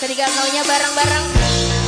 Ketiga maunya bareng-bareng.